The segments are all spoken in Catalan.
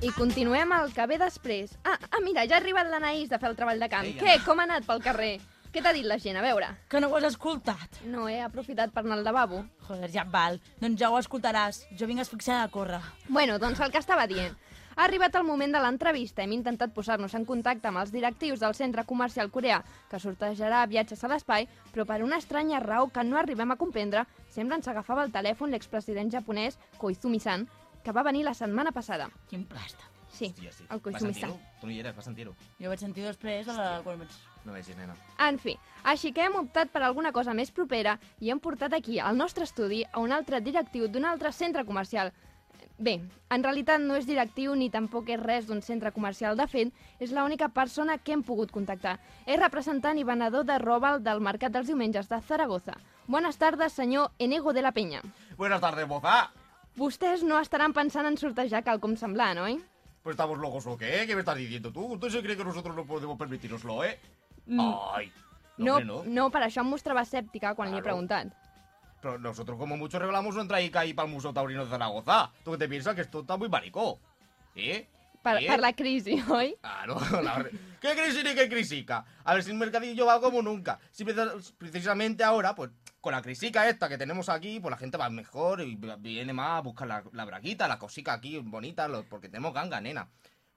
I continuem el que ve després. Ah, ah mira, ja ha arribat l'Anaïs de fer el treball de camp. Ei, Què? Com ha anat pel carrer? Què t'ha dit la gent? A veure. Que no ho has escoltat. No he aprofitat per anar al lavabo. Joder, ja et val. Doncs ja ho escoltaràs. Jo vinc asfixiada a córrer. Bueno, doncs el que estava dient. Ha arribat el moment de l'entrevista. Hem intentat posar-nos en contacte amb els directius del centre comercial coreà, que sortejarà viatges a l'espai, però per una estranya raó que no arribem a comprendre, sembla ens agafava el telèfon l'expresident japonès Koizumi-san, que va venir la setmana passada. Quin plasta. Sí, Hòstia, sí. el Vas Koizumi-san. sentir-ho? Tu no hi eres, vas sentir-ho. Jo ho vaig sentir després de la... quan vaig... No vegis, nena. En fi, així que hem optat per alguna cosa més propera i hem portat aquí, al nostre estudi, a un altre directiu d'un altre centre comercial. Bé, en realitat no és directiu ni tampoc és res d'un centre comercial. De fet, és l'única persona que hem pogut contactar. És representant i venedor de roba del Mercat dels Diumenges de Zaragoza. Buenas tardes, senyor Enego de la Peña. Buenas tardes, moza. Vostès no estaran pensant en sortejar quelcom semblant, oi? Pues estamos locos o qué? ¿Qué me estás diciendo tú? ¿Usted se cree que nosotros no podemos permitirnoslo, eh? Mm, Ay. No, hombre, no. no, per això em mostrava escèptica quan li he Claro. preguntat. Pero nosotros como mucho regalamos una entradica ahí para el Museo Taurino de Zaragoza. ¿Tú qué te piensas? Que esto está muy marico. ¿Eh? Per, ¿Eh? per la crisi, oi? Claro, la verdad. ¿Qué crisis ni qué crisica? A ver si el mercadillo va como nunca. Si precis- precisamente ahora, pues con la crisica esta que tenemos aquí, pues la gente va mejor y viene más a buscar la, la braguita, la cosica aquí bonita, lo- porque tenemos ganga, nena.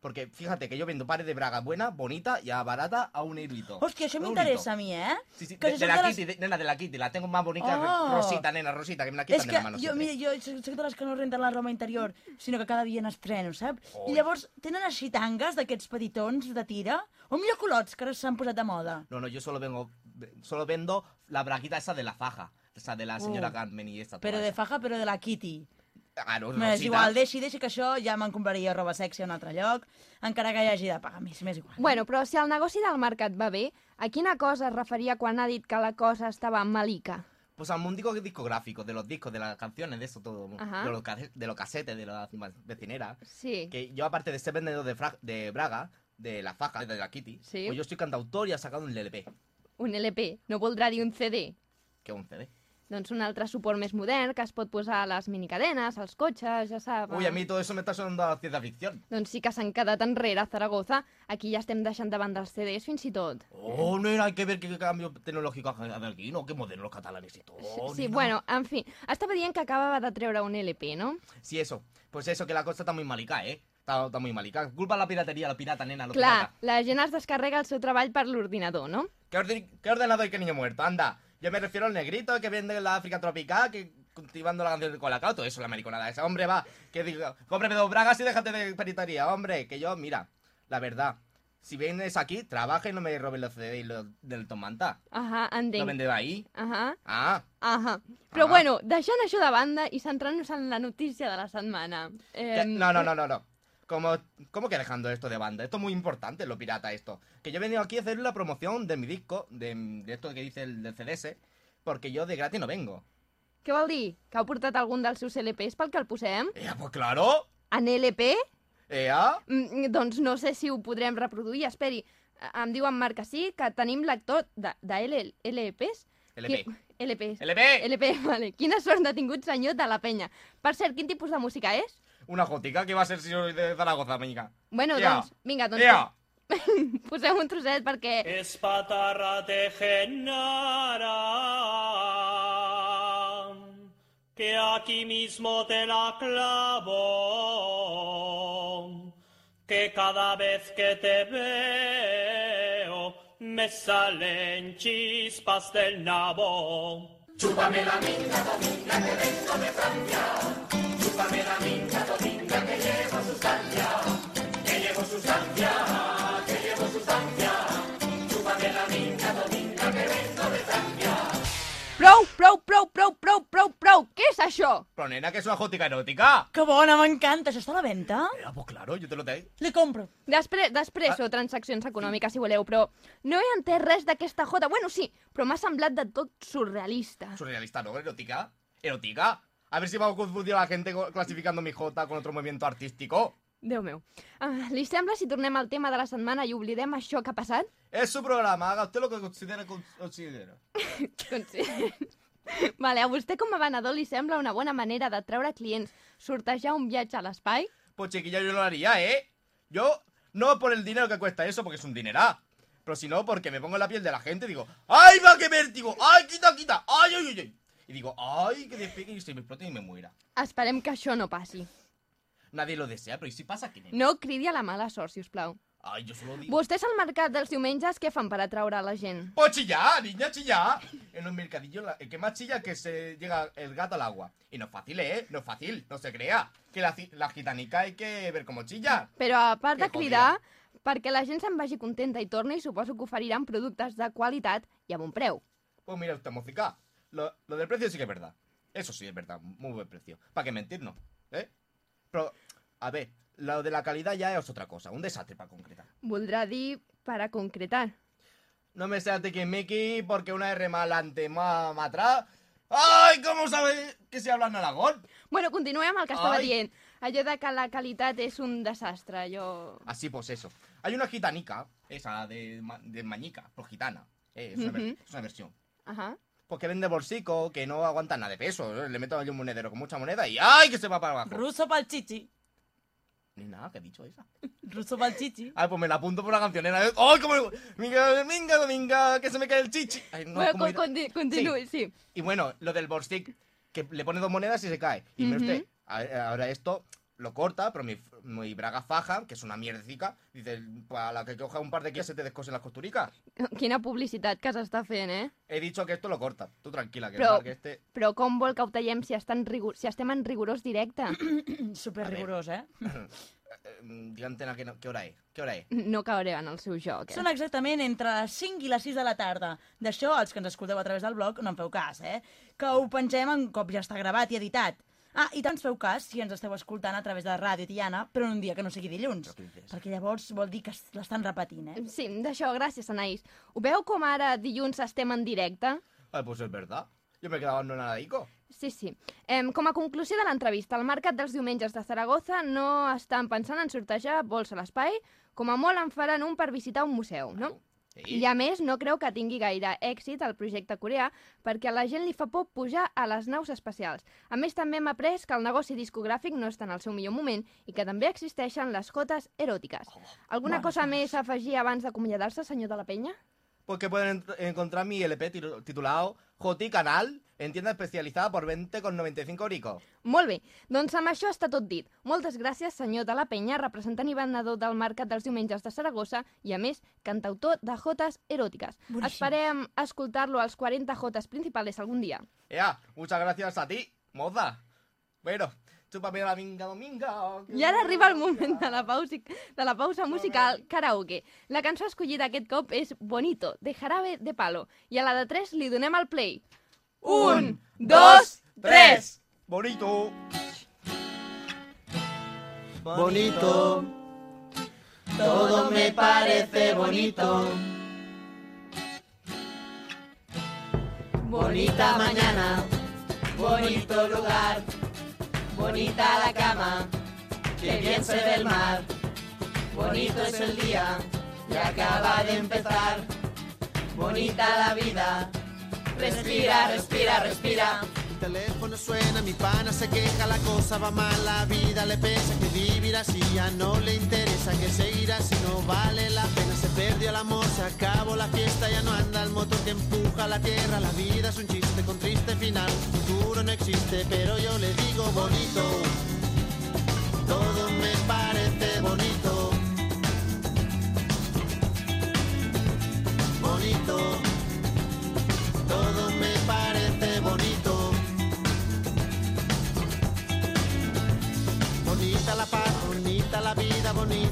Porque fíjate que yo vendo pares de braga buena, bonita y a barata a un eurito. Hòstia, això Un m'interessa a mi, eh? Sí, sí, que de, de la les- Kitty, de- nena, de la Kitty, la tengo más bonita, Oh. rosita, nena, rosita, que me la quitan de que la mano jo, siempre. mira, jo soc de les que no renten la roba interior, sinó que cada dia n'estreno, saps? Oi. I llavors tenen així tangues d'aquests petitons de tira, o millor culots, que ara s'han posat de moda. No, no, yo solo vengo, solo vendo la braguita esa de la faja. Esa de la señora Uh. Carmen y esta. Però toda de esa. faja, però de la Kitty. Claro, M'és rosita. igual, deixi, deixi que això ja me'n compraria roba sexy a un altre lloc, encara que hi hagi de pagar més, m'és igual. Bueno, però si el negoci del mercat va bé, a quina cosa es referia quan ha dit que la cosa estava malica? Pues al mundico discográfico, de los discos, de las canciones, de eso todo. Ajá. De los, de los casetes, de las vecineras. Sí. Que yo, aparte de ser vendedor de, fra- de Braga, de la faja, de la Kitty, Sí. pues yo soy cantautor y he sacado un LP, Un LP, no voldrà dir un CD. que es un CD. Doncs un altre suport més modern que es pot posar a les minicadenes, als cotxes, ja sap. Uy, a mí todo eso me está sonando a ciencia ficción. Doncs sí que s'han quedat enrere a Zaragoza. Aquí ja estem deixant de banda els CDs fins i tot. Oh, no hay que ver qué cambio tecnológico ha habido aquí, ¿no? Qué modernos los catalanes y todo. sí, nena. bueno, en fi, estava dient que acabava de treure un LP, no? Sí, eso. Pues eso, que la cosa está muy malica, ¿eh? Está, está muy malica. Culpa de la piratería, la pirata, nena, lo Clar, pirata. la gent es descarrega el seu treball per l'ordinador, no? ¿Qué, orden- qué ordenador y qué niño muerto? Anda. Yo me refiero al negrito que vende en la África tropical, que cultivando la canción del colacao, todo eso, la mariconada esa. Hombre, va, que digo, cómprame dos bragas y déjate de peritaría, hombre. Que yo, mira, la verdad, si vienes aquí, trabaja y no me robes los CD y los del Tomanta. Ahà, Lo entenc. vende ahí. Ahà, Ah, ahà. Però Ah. bueno, deixant això de banda i centrant-nos en la notícia de la setmana. que- Eh, no, no, no, no, no. Como, ¿Cómo que dejando esto de banda? Esto es muy importante, lo pirata, esto. Que yo he venido aquí a hacer la promoción de mi disco, de, de esto que dice el del CDS, porque yo de gratis no vengo. Què vol dir? Que heu portat algun dels seus LPs pel que el posem? ¡Ea, pues claro! En LP? ¡Ea! Mm, doncs no sé si ho podrem reproduir. Esperi, eh, em diu en Marc que sí, que tenim lector de, de L, LPs? LP. Qui- LPs. LP! LP, vale. Quina sort ha tingut senyor de la penya. Per cert, quin tipus de música és? Una gótica que va a ser si soy de Zaragoza, meñica. Bueno, Ea. doncs, vinga, doncs ¡Ea! posem un trosset perquè... Espatarra de Genara, que aquí mismo te la clavo, que cada vez que te veo me salen chispas del nabo. Chúpame la minga dominga que vengo de Francia. Chúpame la minga dominga que llevo sustancia, que llevo sustancia. Prou, prou, prou, prou, prou, prou, prou! Què és això? Però nena, que es una gótica erótica. Que bona, m'encanta. Això està a la venda? ¡Ea, pues claro, yo te lo tengo. Li compro. Després, després o transaccions econòmiques, si voleu, però no he entès res d'aquesta jota. Bueno, sí, però m'ha semblat de tot surrealista. Surrealista, ¿no? Erótica. Erótica. A ver si va a confundir a la gente clasificando mi J con otro movimiento artístico. Déu meu. Uh, li sembla si tornem al tema de la setmana i oblidem això que ha passat? Es su programa, haga usted lo que considere. con- considere. Consi- vale, a vostè com a venedor li sembla una bona manera de treure clients sortejar un viatge a l'espai? Pues chiquilla, yo lo haría, ¿eh? Yo, no por el dinero que cuesta eso, porque es un dinerá. Pero si no, porque me pongo en la piel de la gente y digo, ¡ay, va, qué vértigo! ¡Ay, quita, quita! ¡Ay, ay, ay! ay! Y digo, ¡ay, que despegue y se me y me muera! Esperem que això no passi. Nadie lo desea, pero ¿y si pasa? ¿Quién No cridi a la mala sort, si us plau. Ay, yo solo digo... Vostès al mercat dels diumenges què fan per atraure a la gent? Pues chillar, niña, chillar. En los mercadillos, la- el que más chilla es que se llega el gato al agua. Y no es fácil, ¿eh? No es fácil, no se crea. Que la, ci- la gitanica hay que ver cómo chilla. Però a part de Que cridar, perquè la gent se'n vagi contenta i torni, suposo que oferiran productes de qualitat i a bon preu. Pues mira usted, música. Lo, lo del precio sí que es verdad. Eso sí es verdad, muy buen precio. ¿Para qué mentirnos? ¿Eh? Pero, a ver, lo de la calidad ya es otra cosa. Un desastre para concretar. Voldrà dir per a concretar. No me seas de que Mickey porque una R más adelante, más, más atrás. ¡Ay! ¿Cómo sabe que se habla en Aragón? Bueno, continuem amb el que estava Ai. dient. Allò de que la qualitat és un desastre, allò... Así pues eso. Hay una gitanica, esa de, ma- de Mañica, pues gitana. Eh, es, una ver- Ujú. es una versión. Ajá. Pues que vende bolsico, que no aguanta nada de peso. Le meto ahí un monedero con mucha moneda y ¡ay! que se va para abajo. Ruso pel chichi. Ni nada, que ha dicho esa. Ruso pel chichi. Ay, pues me la apunto por la cancionera. ¡Ay, cómo! Minga, dominga, dominga, que se me cae el chichi. Ay, no, bueno, ¿cómo con, irá? conti continuï, sí. Y bueno, lo del bolsic, que le pone dos monedas y se cae. Y mire Ujú. usted, a- ahora esto lo corta, pero mi, mi braga faja, que es una mierdecica, dice, para la que coja un par de días se te descosen las costuricas. Quina publicitat que s'està fent, eh? He dicho que esto lo corta. Tú tranquila, que, Però- que este... Però com vol que ho tallem si, estan rigor... si estem en rigorós directe? Super A rigorós, eh? Eh, Dígame a qué, no- qué hora es. ¿Qué hora es? No cauré en el seu joc, eh? Són exactament entre les 5 i les 6 de la tarda. D'això, els que ens escolteu a través del blog, no en feu cas, eh? Que ho pengem en cop ja està gravat i editat. Ah, i tant feu cas si ens esteu escoltant a través de Ràdio Tiana, però en un dia que no sigui dilluns. Perquè llavors vol dir que es- l'estan repetint, eh? Sí, d'això, gràcies, Anaïs. Ho veu com ara dilluns estem en directe? Ay, pues es verdad. Yo me he quedado abandonadico. Sí, sí. Em, com a conclusió de l'entrevista, el Mercat dels Diumenges de Zaragoza no estan pensant en sortejar vols a l'espai, com a molt en faran un per visitar un museu, no? Sí. I a més, no creu que tingui gaire èxit el projecte coreà perquè a la gent li fa por pujar a les naus espacials. A més, també hem après que el negoci discogràfic no està en el seu millor moment i que també existeixen les cotes eròtiques. Alguna bones, cosa més a afegir abans d'acomiadar-se, senyor de la penya? Pues que pueden encontrar mi LP titulado Joti Canal en tienda especializada por 20,95 euricos. Molt bé, doncs amb això està tot dit. Moltes gràcies, senyor de la Penya, representant i venedor del Mercat dels Diumenges de Saragossa i, a més, cantautor de jotes eròtiques. Boníssim. Esperem escoltar-lo als 40 jotes principals algun dia. Ea, muchas gracias a ti, moza. Bueno, chúpame la minga dominga. I ara arriba el moment de la, pausa, de la pausa musical karaoke. La cançó escollida aquest cop és Bonito, de Jarabe de Palo. I a la de 3 li donem el play. Un, dos, tres! Bonito. bonito, todo me parece bonito. Bonita mañana, bonito lugar, bonita la cama, que bien se ve el mar. Bonito es el día que acaba de empezar. Bonita la vida, respira, respira, respira. Mi teléfono suena, mi pana se queja, la cosa va mal, la vida le pesa, que vivir así ya no le interesa, que seguir así no vale la pena, se perdió el amor, se acabó la fiesta, ya no anda el motor que empuja la tierra, la vida es un chiste con triste final, futuro no existe, pero yo le digo bonito,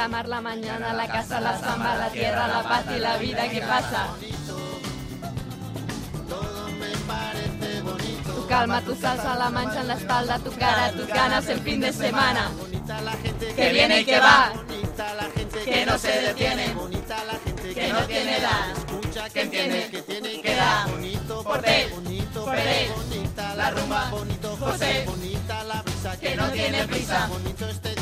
la mar, la mañana, la casa, la samba, la tierra, la paz y la vida que pasa. Tu calma, tu salsa, la mancha en la espalda, tu cara, tus ganas el fin de semana. Que viene y que va, que no se detiene, que no tiene edad, que tiene, que da. Porter, Porter, la rumba, José, que no tiene prisa.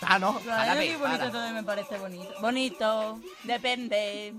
Está, ¿no? Claro, Párate, qué bonito para. todo me parece bonito. Bonito, depende.